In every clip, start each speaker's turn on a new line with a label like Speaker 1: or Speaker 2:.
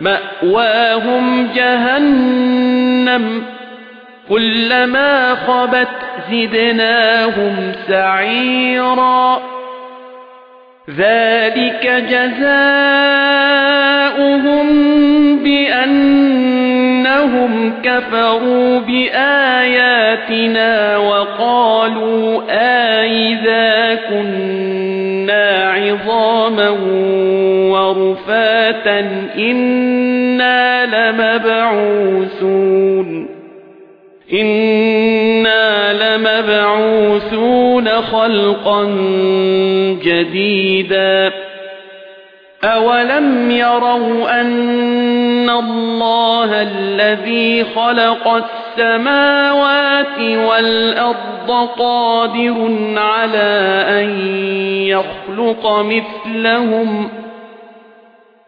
Speaker 1: مأواهم جهنم كلما خبت زدناهم سعيرا ذلك جزاؤهم بأنهم كفروا بآياتنا وقالوا آئذا كنا عظاما ورفاتا إنا لمبعوثون إنا لمبعوثون خلقا جديدا أولم يروا أن الله الذي خلق السماوات والأرض قادر على أن يخلق مثلهم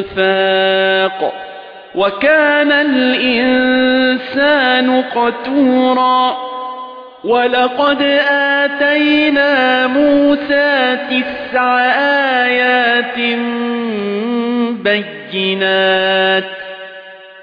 Speaker 1: الإنفاق وكان الإنسان قتورا ولقد آتينا موسى تسع آيات بينات